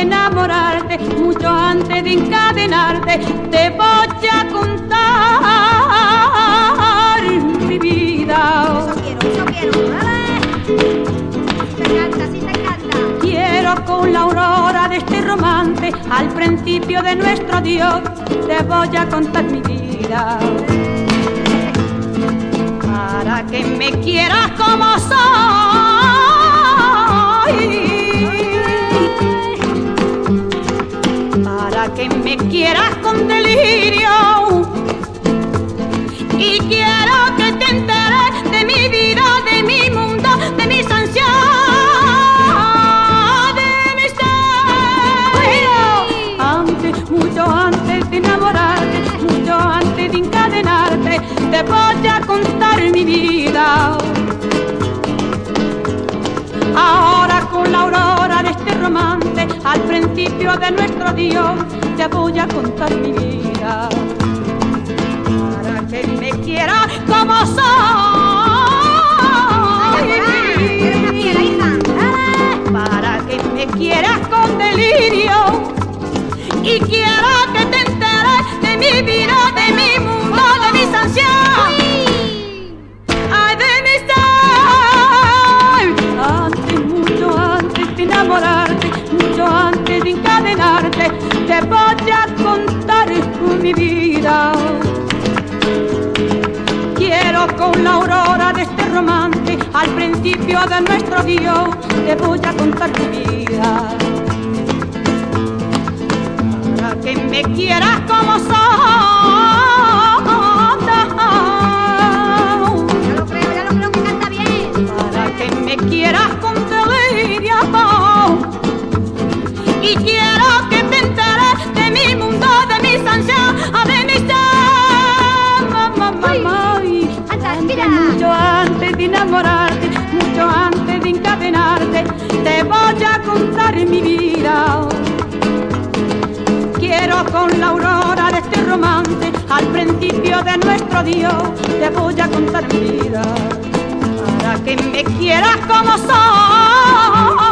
enamorarte, mucho antes de encadenarte, te voy a contar mi vida. Eso quiero, eso quiero. Dale. Te encanta, sí te encanta. Quiero con la aurora de este romance, al principio de nuestro Dios, te voy a contar mi vida. Para que me quieras como soy. Que me quieras con delirio. Y quiero que te enteres de mi vida, de mi mundo, de mis ansias, de mi ser. Antes, mucho antes de enamorarte, mucho antes de encadenarte, te voy a contar mi vida. De nuestro Dios, te voy a contar mi vida. Para que me quiera con la aurora de este romance, al principio de nuestro Dios, te voy a contar mi vida. Con la aurora de este romance, al principio de nuestro Dios, te voy a contar mi vida. Para que me quieras como soy.